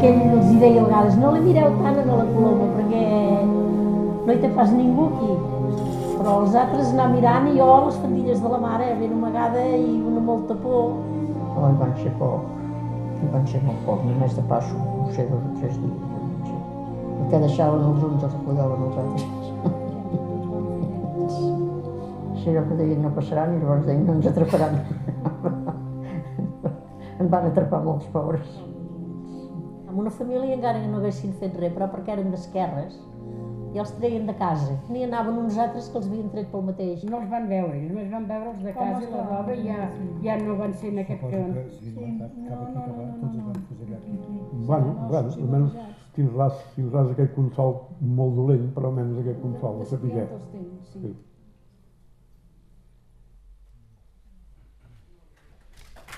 I aquell els hi deia a vegades, no li mireu tant a la coloma perquè no hi té pas ningú aquí. Però els altres anar mirant i jo les fandilles de la mare ben amagada i una molta por. Oh, hi van ser poc, hi van ser molt poc, només de passo, no sé, dos o tres dies. El que deixaven els uns els cuidaven els altres. Si allò que deien no passaran llavors deien no ens atraparan. en van atrapar molts pobres. Amb una família encara que no haguessin fet res, però perquè eren d'esquerres, i els treien de casa. N'hi anaven uns altres que els havien tret pel mateix. No els van veure, només van veure els de casa i la roba i ja, ja no van ser en aquest Suposo que... que si sí, allà, tots es van fusellar aquí. Bueno, bueno, almenys tindràs, tindràs aquest consol molt dolent, però almenys aquest consol de saber. Sí. Sí.